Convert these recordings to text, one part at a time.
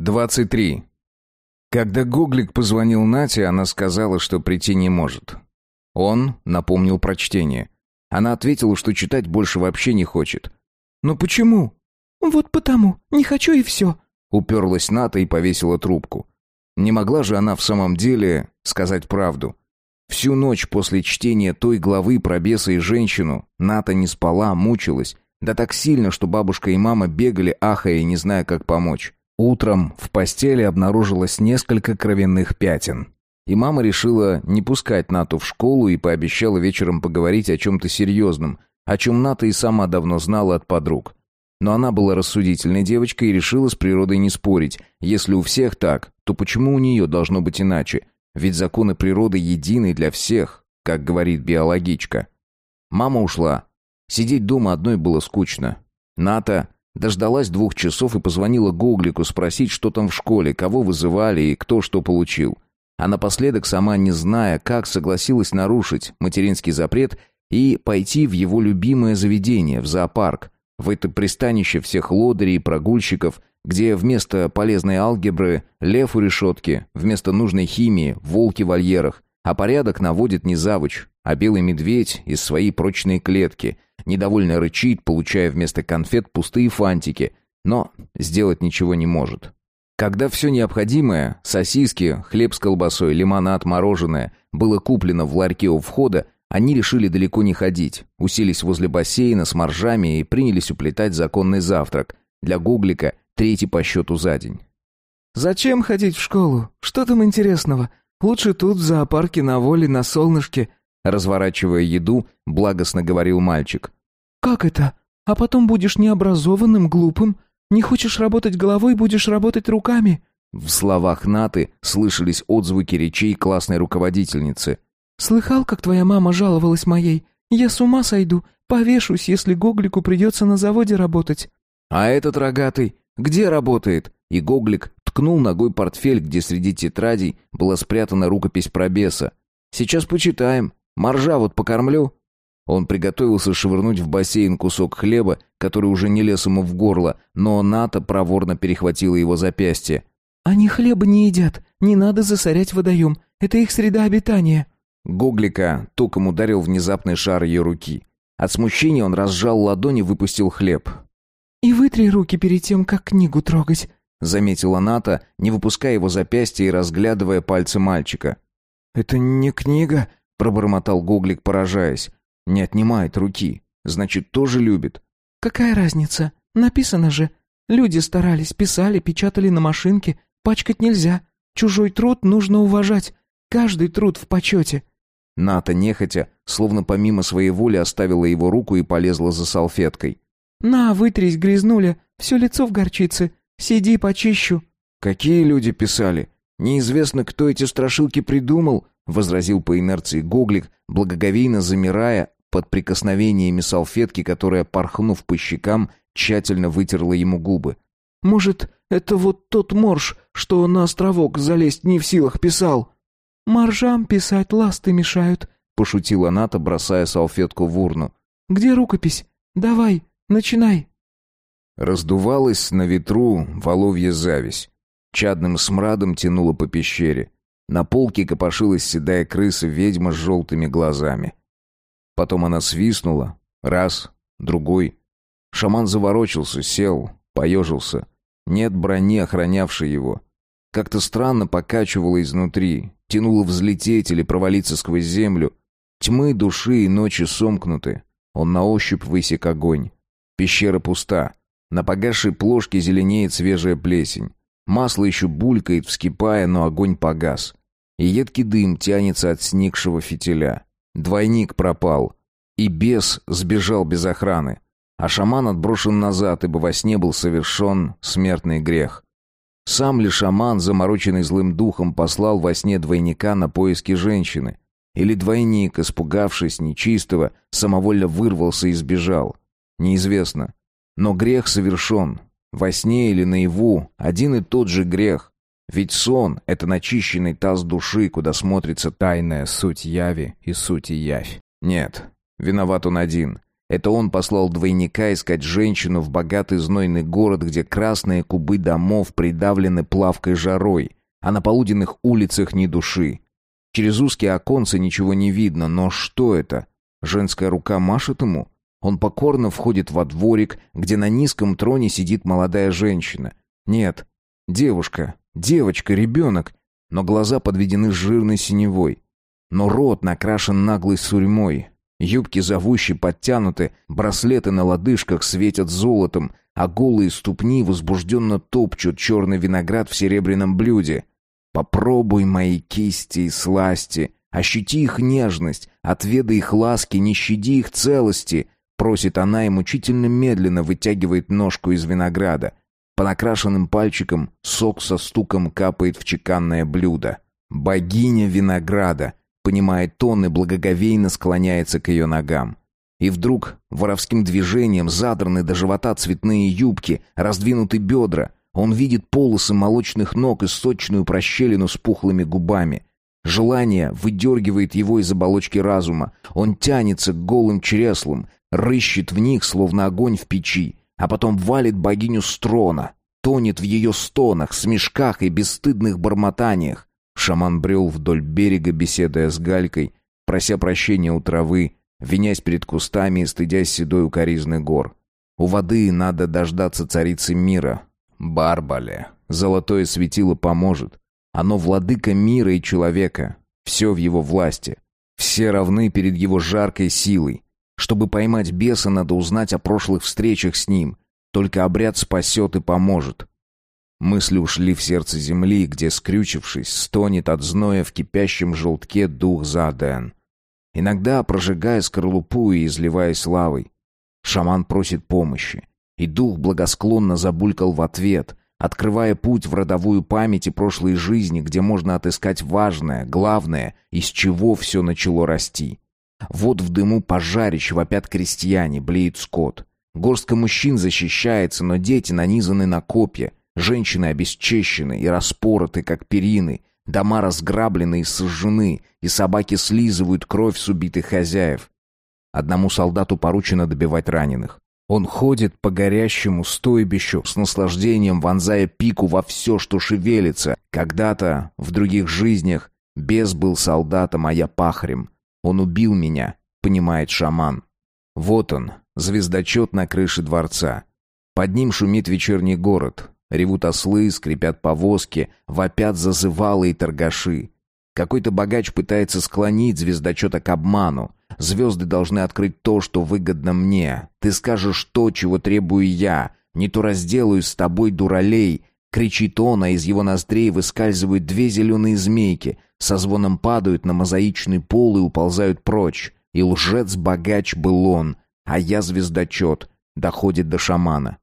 23. Когда Гоглик позвонил Нате, она сказала, что прийти не может. Он напомнил прочтение. Она ответила, что читать больше вообще не хочет. «Но почему?» «Вот потому. Не хочу и все». Уперлась Ната и повесила трубку. Не могла же она в самом деле сказать правду. Всю ночь после чтения той главы про беса и женщину Ната не спала, мучилась. Да так сильно, что бабушка и мама бегали, ахая и не зная, как помочь. Утром в постели обнаружилось несколько кровяных пятен. И мама решила не пускать Нату в школу и пообещала вечером поговорить о чем-то серьезном, о чем Ната и сама давно знала от подруг. Но она была рассудительной девочкой и решила с природой не спорить. Если у всех так, то почему у нее должно быть иначе? Ведь законы природы едины для всех, как говорит биологичка. Мама ушла. Сидеть дома одной было скучно. Ната Дождалась двух часов и позвонила Гоглику спросить, что там в школе, кого вызывали и кто что получил. А напоследок, сама не зная, как, согласилась нарушить материнский запрет и пойти в его любимое заведение, в зоопарк, в это пристанище всех лодырей и прогульщиков, где вместо полезной алгебры лев у решетки, вместо нужной химии волки в вольерах, а порядок наводит не завуч, а белый медведь из своей прочной клетки – Недовольно рычит, получая вместо конфет пустые фантики, но сделать ничего не может. Когда все необходимое – сосиски, хлеб с колбасой, лимонад, мороженое – было куплено в ларьке у входа, они решили далеко не ходить, уселись возле бассейна с моржами и принялись уплетать законный завтрак. Для Гуглика третий по счету за день. «Зачем ходить в школу? Что там интересного? Лучше тут, в зоопарке, на воле, на солнышке», Разворачивая еду, благостно говорил мальчик. «Как это? А потом будешь необразованным, глупым? Не хочешь работать головой, будешь работать руками?» В словах Наты слышались отзвуки речей классной руководительницы. «Слыхал, как твоя мама жаловалась моей? Я с ума сойду, повешусь, если Гоглику придется на заводе работать». «А этот рогатый где работает?» И Гоглик ткнул ногой портфель, где среди тетрадей была спрятана рукопись про беса. «Сейчас почитаем. Моржа вот покормлю». Он приготовился швырнуть в бассейн кусок хлеба, который уже не лез ему в горло, но Ната проворно перехватила его запястье. «Они хлеба не едят. Не надо засорять водоем. Это их среда обитания». Гоглика током ударил внезапный шар ее руки. От смущения он разжал ладони и выпустил хлеб. «И вытри руки перед тем, как книгу трогать», — заметила Ната, не выпуская его запястья и разглядывая пальцы мальчика. «Это не книга», Пробормотал Гоглик, поражаясь. Не отнимает руки. Значит, тоже любит. Какая разница? Написано же. Люди старались, писали, печатали на машинке. Пачкать нельзя. Чужой труд нужно уважать. Каждый труд в почете. Ната, нехотя, словно помимо своей воли оставила его руку и полезла за салфеткой. «На, вытрись, грязнуля, все лицо в горчице. Сиди, почищу». «Какие люди писали? Неизвестно, кто эти страшилки придумал, возразил по инерции Гоглик, благоговейно замирая под прикосновениями салфетки, которая, порхнув по щекам, тщательно вытерла ему губы. «Может, это вот тот морж, что на островок залезть не в силах писал?» «Моржам писать ласты мешают», — пошутила Ната, бросая салфетку в урну. «Где рукопись? Давай, начинай». Раздувалась на ветру воловья зависть. Чадным смрадом тянуло по пещере. На полке копошилась седая крыса-ведьма с желтыми глазами. Потом она свистнула. Раз, другой. Шаман заворочился, сел, поежился. Нет брони, охранявшей его. Как-то странно покачивало изнутри, тянуло взлететь или провалиться сквозь землю. Тьмы души и ночи сомкнуты. Он на ощупь высек огонь. Пещера пуста. На погасшей плошке зеленеет свежая плесень. Масло еще булькает, вскипая, но огонь погас и едкий дым тянется от сникшего фитиля. Двойник пропал, и бес сбежал без охраны, а шаман отброшен назад, ибо во сне был совершен смертный грех. Сам ли шаман, замороченный злым духом, послал во сне двойника на поиски женщины? Или двойник, испугавшись нечистого, самовольно вырвался и сбежал? Неизвестно. Но грех совершен. Во сне или наяву один и тот же грех. Ведь сон — это начищенный таз души, куда смотрится тайная суть яви и суть явь. Нет, виноват он один. Это он послал двойника искать женщину в богатый знойный город, где красные кубы домов придавлены плавкой жарой, а на полуденных улицах ни души. Через узкие оконцы ничего не видно, но что это? Женская рука машет ему? Он покорно входит во дворик, где на низком троне сидит молодая женщина. Нет, девушка, девочка, ребенок, но глаза подведены жирной синевой. Но рот накрашен наглой сурьмой. Юбки зовущие подтянуты, браслеты на лодыжках светят золотом, а голые ступни возбужденно топчут черный виноград в серебряном блюде. Попробуй мои кисти и сласти, ощути их нежность, отведай их ласки, не щади их целости, просит она и мучительно медленно вытягивает ножку из винограда. По накрашенным пальчикам сок со стуком капает в чеканное блюдо. Богиня винограда, понимает он и благоговейно склоняется к ее ногам. И вдруг воровским движением задраны до живота цветные юбки, раздвинуты бедра — он видит полосы молочных ног и сочную прощелину с пухлыми губами. Желание выдергивает его из оболочки разума. Он тянется к голым чреслам, рыщет в них, словно огонь в печи, а потом валит богиню с трона, тонет в ее стонах, смешках и бесстыдных бормотаниях. Шаман брел вдоль берега, беседуя с Галькой, прося прощения у травы, винясь перед кустами и стыдясь седой укоризны гор. У воды надо дождаться царицы мира, Барбале. Золотое светило поможет. Оно владыка мира и человека. Все в его власти. Все равны перед его жаркой силой. Чтобы поймать беса, надо узнать о прошлых встречах с ним. Только обряд спасет и поможет. Мысли ушли в сердце земли, где, скрючившись, стонет от зноя в кипящем желтке дух Заден. Иногда прожигая скорлупу и изливаясь лавой. Шаман просит помощи. И дух благосклонно забулькал в ответ, открывая путь в родовую память и прошлой жизни, где можно отыскать важное, главное, из чего все начало расти. Вот в дыму пожарищ вопят крестьяне, блеет скот. Горстка мужчин защищается, но дети нанизаны на копья, женщины обесчещены и распороты, как перины, дома разграблены и сожжены, и собаки слизывают кровь с убитых хозяев. Одному солдату поручено добивать раненых. Он ходит по горящему стойбищу с наслаждением, вонзая пику во все, что шевелится. Когда-то, в других жизнях, бес был солдатом, а я пахарем. Он убил меня, понимает шаман. Вот он, звездочет на крыше дворца. Под ним шумит вечерний город. Ревут ослы, скрипят повозки, вопят зазывалы и торгаши. Какой-то богач пытается склонить звездочета к обману. Звезды должны открыть то, что выгодно мне. Ты скажешь то, чего требую я. Не то разделаю с тобой дуралей. Кричит он, а из его ноздрей выскальзывают две зеленые змейки, со звоном падают на мозаичный пол и уползают прочь. И лжец-богач был он, а я звездочет, доходит до шамана.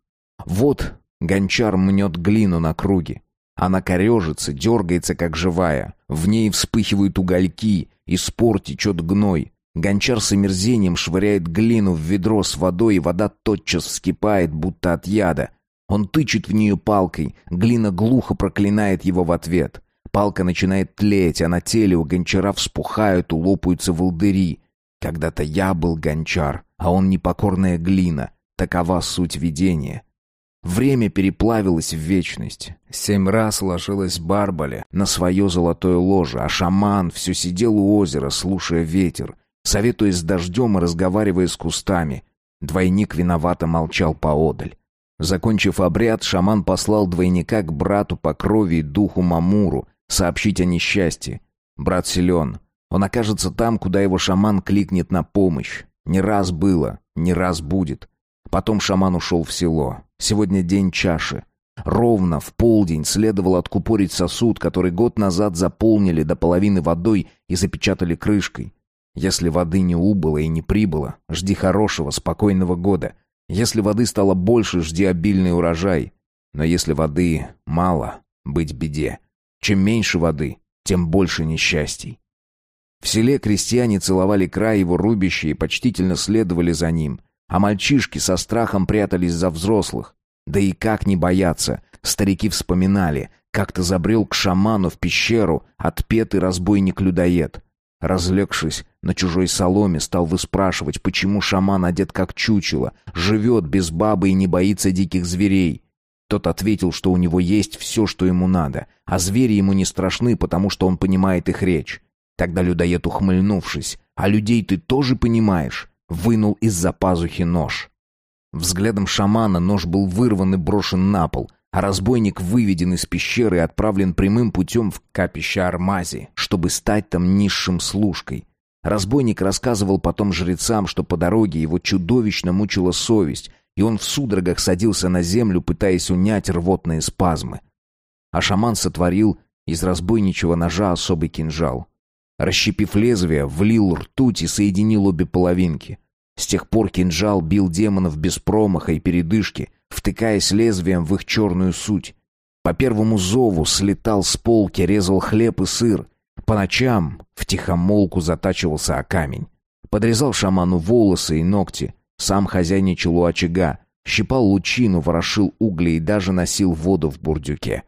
Вот гончар мнет глину на круге. Она корежится, дергается, как живая. В ней вспыхивают угольки, из спор течет гной. Гончар с омерзением швыряет глину в ведро с водой, и вода тотчас вскипает, будто от яда. Он тычет в нее палкой, глина глухо проклинает его в ответ. Палка начинает тлеть, а на теле у гончара вспухают, улопаются волдыри. Когда-то я был гончар, а он непокорная глина. Такова суть видения. Время переплавилось в вечность. Семь раз ложилась Барбаля на свое золотое ложе, а шаман все сидел у озера, слушая ветер, советуясь с дождем и разговаривая с кустами. Двойник виновато молчал поодаль. Закончив обряд, шаман послал двойника к брату по крови и духу Мамуру сообщить о несчастье. Брат силен. Он окажется там, куда его шаман кликнет на помощь. Не раз было, не раз будет. Потом шаман ушел в село. Сегодня день чаши. Ровно в полдень следовало откупорить сосуд, который год назад заполнили до половины водой и запечатали крышкой. Если воды не убыло и не прибыло, жди хорошего, спокойного года. Если воды стало больше, жди обильный урожай. Но если воды мало, быть беде. Чем меньше воды, тем больше несчастий. В селе крестьяне целовали край его рубища и почтительно следовали за ним, а мальчишки со страхом прятались за взрослых. Да и как не бояться? Старики вспоминали, как-то забрел к шаману в пещеру отпетый разбойник-людоед. Разлегшись На чужой соломе стал выспрашивать, почему шаман одет как чучело, живет без бабы и не боится диких зверей. Тот ответил, что у него есть все, что ему надо, а звери ему не страшны, потому что он понимает их речь. Тогда людоед, ухмыльнувшись, «А людей ты тоже понимаешь?» вынул из-за пазухи нож. Взглядом шамана нож был вырван и брошен на пол, а разбойник выведен из пещеры и отправлен прямым путем в капище Армази, чтобы стать там низшим служкой. Разбойник рассказывал потом жрецам, что по дороге его чудовищно мучила совесть, и он в судорогах садился на землю, пытаясь унять рвотные спазмы. А шаман сотворил из разбойничьего ножа особый кинжал. Расщепив лезвие, влил ртуть и соединил обе половинки. С тех пор кинжал бил демонов без промаха и передышки, втыкаясь лезвием в их черную суть. По первому зову слетал с полки, резал хлеб и сыр. По ночам в тихомолку затачивался о камень. Подрезал шаману волосы и ногти. Сам хозяйничал у очага, щипал лучину, ворошил угли и даже носил воду в бурдюке.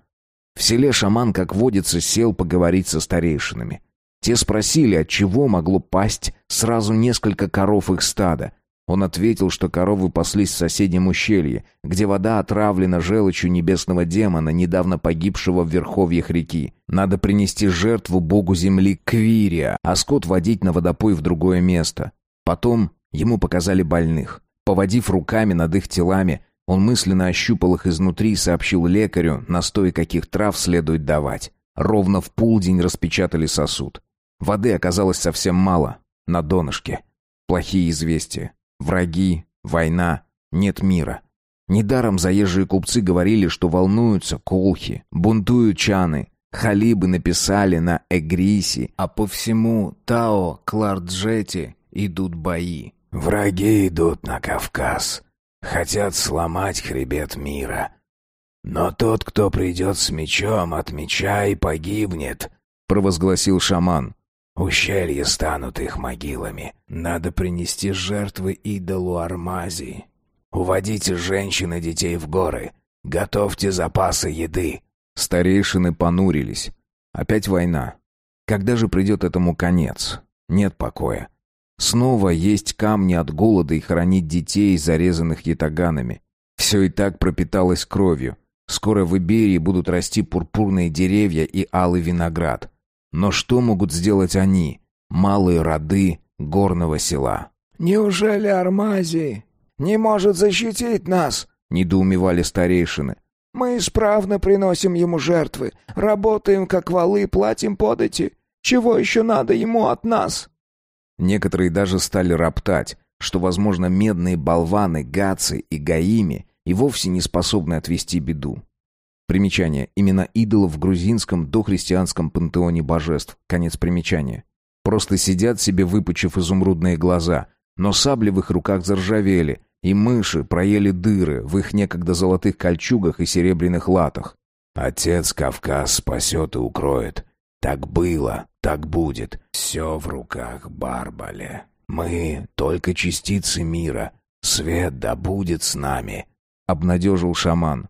В селе шаман, как водится, сел поговорить со старейшинами. Те спросили, от чего могло пасть сразу несколько коров их стада. Он ответил, что коровы паслись в соседнем ущелье, где вода отравлена желчью небесного демона, недавно погибшего в верховьях реки. Надо принести жертву богу земли Квирия, а скот водить на водопой в другое место. Потом ему показали больных. Поводив руками над их телами, он мысленно ощупал их изнутри и сообщил лекарю, настой каких трав следует давать. Ровно в полдень распечатали сосуд. Воды оказалось совсем мало, на донышке. Плохие известия. Враги, война, нет мира. Недаром заезжие купцы говорили, что волнуются колхи, бунтуют чаны. Халибы написали на Эгриси, а по всему Тао, Кларджете идут бои. Враги идут на Кавказ. Хотят сломать хребет мира. Но тот, кто придет с мечом, от меча и погибнет, провозгласил шаман. Ущелья станут их могилами. Надо принести жертвы идолу Армази. Уводите женщин и детей в горы. Готовьте запасы еды. Старейшины понурились. Опять война. Когда же придет этому конец? Нет покоя. Снова есть камни от голода и хоронить детей, зарезанных ятаганами. Все и так пропиталось кровью. Скоро в Иберии будут расти пурпурные деревья и алый виноград. Но что могут сделать они, малые роды горного села? «Неужели Армазий не может защитить нас?» — недоумевали старейшины. «Мы исправно приносим ему жертвы, работаем как валы, платим подати. Чего еще надо ему от нас?» Некоторые даже стали роптать, что, возможно, медные болваны, гацы и гаими и вовсе не способны отвести беду. Примечание. Именно идолов в грузинском дохристианском пантеоне божеств. Конец примечания. Просто сидят себе, выпучив изумрудные глаза, но сабли в их руках заржавели, и мыши проели дыры в их некогда золотых кольчугах и серебряных латах. «Отец Кавказ спасет и укроет. Так было, так будет. Все в руках Барбале. Мы — только частицы мира. Свет да будет с нами», — обнадежил шаман.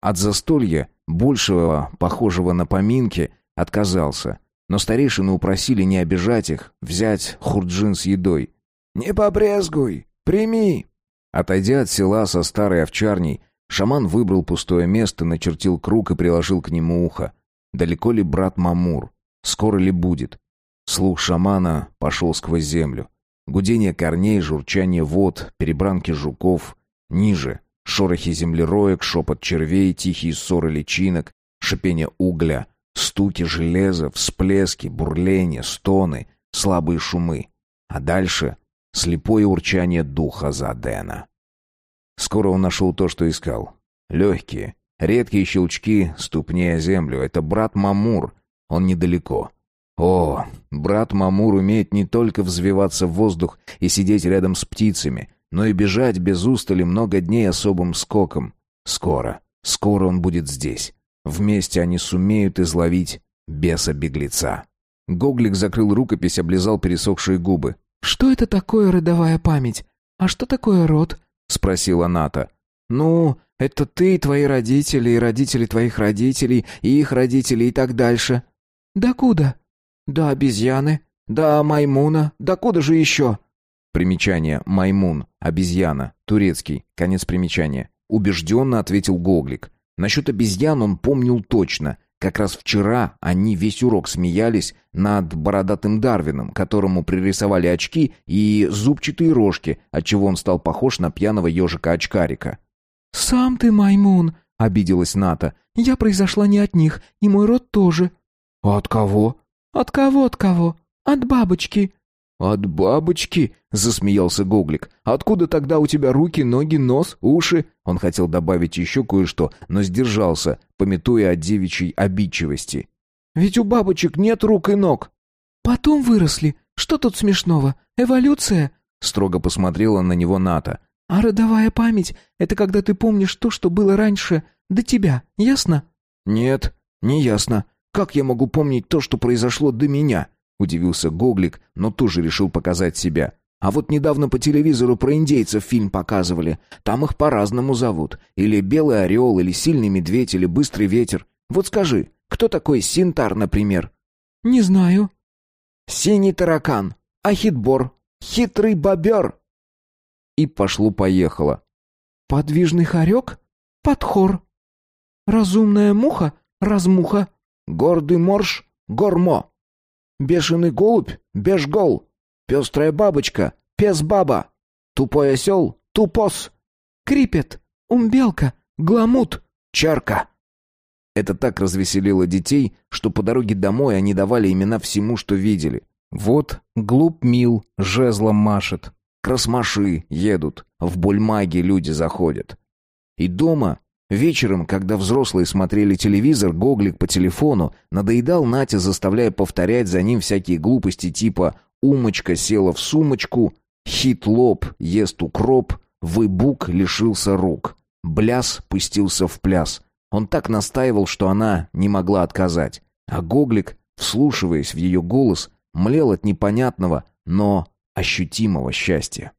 От застолья, большего, похожего на поминки, отказался. Но старейшины упросили не обижать их, взять хурджин с едой. «Не побрезгуй, прими!» Отойдя от села со старой овчарней, шаман выбрал пустое место, начертил круг и приложил к нему ухо. Далеко ли брат Мамур? Скоро ли будет? Слух шамана пошел сквозь землю. Гудение корней, журчание вод, перебранки жуков. Ниже Шорохи землероек, шепот червей, тихие ссоры личинок, шипение угля, стуки железа, всплески, бурления, стоны, слабые шумы. А дальше слепое урчание духа Задена. Скоро он нашел то, что искал. Легкие, редкие щелчки ступней о землю. Это брат Мамур. Он недалеко. О, брат Мамур умеет не только взвиваться в воздух и сидеть рядом с птицами, но и бежать без устали много дней особым скоком. Скоро, скоро он будет здесь. Вместе они сумеют изловить беса-беглеца. Гоглик закрыл рукопись, облизал пересохшие губы. «Что это такое родовая память? А что такое род?» — спросила Ната. «Ну, это ты, твои родители, и родители твоих родителей, и их родители, и так дальше». «Да куда?» «Да обезьяны. да Маймуна, да куда же еще?» Примечание. Маймун. Обезьяна. Турецкий. Конец примечания. Убежденно ответил Гоглик. Насчет обезьян он помнил точно. Как раз вчера они весь урок смеялись над бородатым Дарвином, которому пририсовали очки и зубчатые рожки, отчего он стал похож на пьяного ежика-очкарика. «Сам ты маймун», — обиделась Ната. «Я произошла не от них, и мой род тоже». «А от кого?» «От кого, от кого? От бабочки». «От бабочки?» — засмеялся Гоглик. «Откуда тогда у тебя руки, ноги, нос, уши?» Он хотел добавить еще кое-что, но сдержался, пометуя о девичьей обидчивости. «Ведь у бабочек нет рук и ног». «Потом выросли. Что тут смешного? Эволюция?» Строго посмотрела на него Ната. «А родовая память — это когда ты помнишь то, что было раньше, до тебя, ясно?» «Нет, не ясно. Как я могу помнить то, что произошло до меня?» Удивился Гоглик, но тоже решил показать себя. А вот недавно по телевизору про индейцев фильм показывали. Там их по-разному зовут. Или Белый Орел, или Сильный Медведь, или Быстрый Ветер. Вот скажи, кто такой Синтар, например? Не знаю. Синий таракан, Ахитбор, хитрый бобер. И пошло-поехало. Подвижный хорек? Подхор. Разумная муха? Размуха. Гордый морж? Гормо. Бешеный голубь? Бежгол. Пестрая бабочка? Пес-баба. Тупой осел? Тупос. Крипет. Умбелка. Гламут. Чарка. Это так развеселило детей, что по дороге домой они давали имена всему, что видели. Вот глуп мил, жезлом машет. Красмаши едут, в бульмаге люди заходят. И дома Вечером, когда взрослые смотрели телевизор, Гоглик по телефону надоедал Нате, заставляя повторять за ним всякие глупости типа «Умочка села в сумочку», «Хит-лоб ест укроп», «Выбук лишился рук», «Бляс пустился в пляс». Он так настаивал, что она не могла отказать. А Гоглик, вслушиваясь в ее голос, млел от непонятного, но ощутимого счастья.